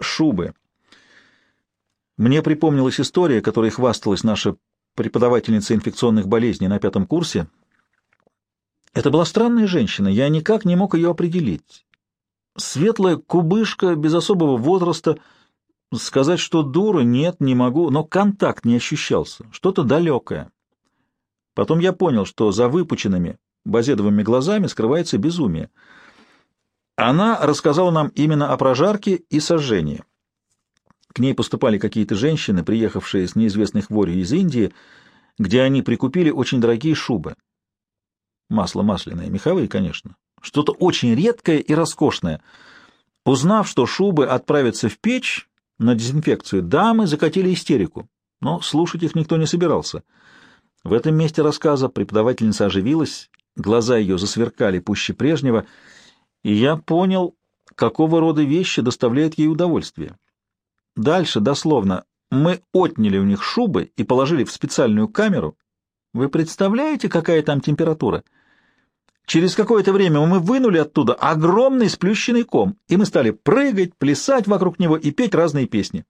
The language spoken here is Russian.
Шубы. Мне припомнилась история, которой хвасталась наша преподавательница инфекционных болезней на пятом курсе. Это была странная женщина, я никак не мог ее определить. Светлая кубышка, без особого возраста. Сказать, что дура, нет, не могу, но контакт не ощущался, что-то далекое. Потом я понял, что за выпученными базедовыми глазами скрывается безумие. Она рассказала нам именно о прожарке и сожжении. К ней поступали какие-то женщины, приехавшие с неизвестной хворью из Индии, где они прикупили очень дорогие шубы. Масло масляное, меховые, конечно. Что-то очень редкое и роскошное. Узнав, что шубы отправятся в печь на дезинфекцию, дамы закатили истерику, но слушать их никто не собирался. В этом месте рассказа преподавательница оживилась, глаза ее засверкали пуще прежнего, и я понял, какого рода вещи доставляют ей удовольствие. Дальше, дословно, мы отняли у них шубы и положили в специальную камеру. Вы представляете, какая там температура? Через какое-то время мы вынули оттуда огромный сплющенный ком, и мы стали прыгать, плясать вокруг него и петь разные песни.